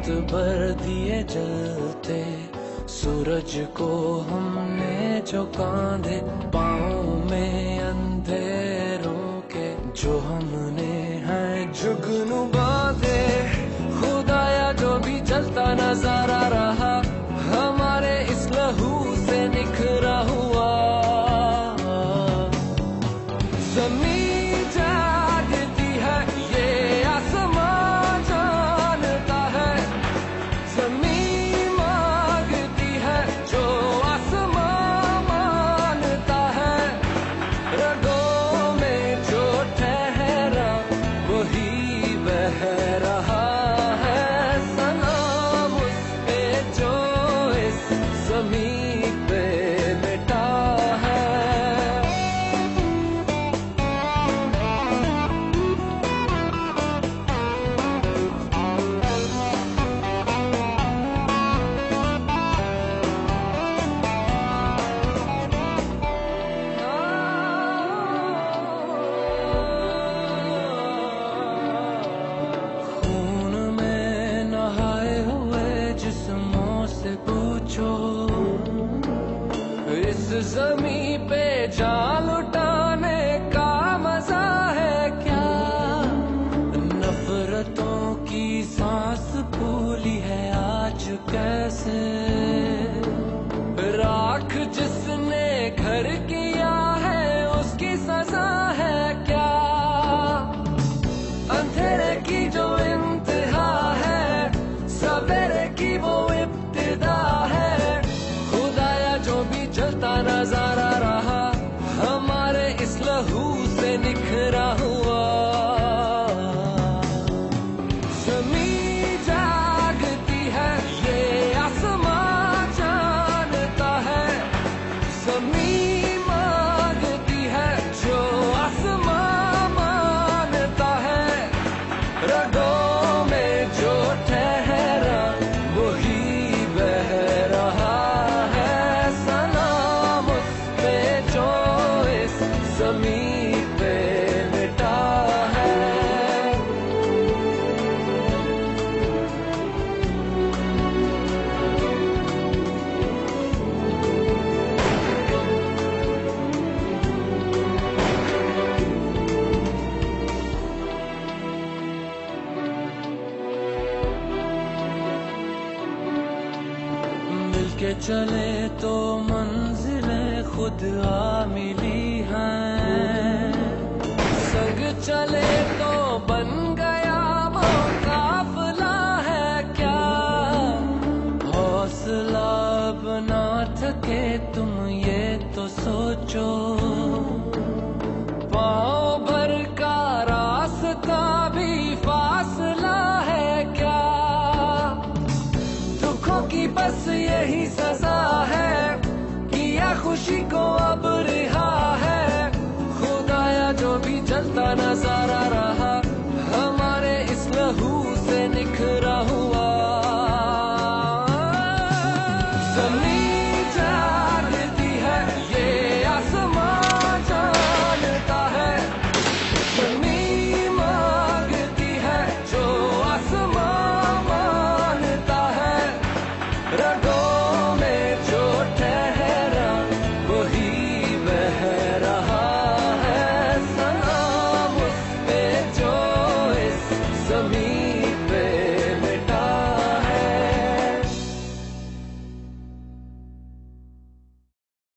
भर दिए जलते, सूरज को हमने जो कांधे पाओ में अंधेरों के, जो हमने हैं जुगनू बांधे। खुदाया जो भी चलता नज़ारा पूछो। इस जमी पे जान लुटाने का मज़ा है क्या? नफरतों की सांस फूली है आज कैसे? राख जिसने मिलके चले तो मंजिलें खुद आ मिली हैं। संग चले तो बन गया वो काफला है क्या? हौसला बना थके तुम ये तो सोचो। बस यही सजा है किया खुशी को अब रिहा है। खुदाया जो भी चलता नज़र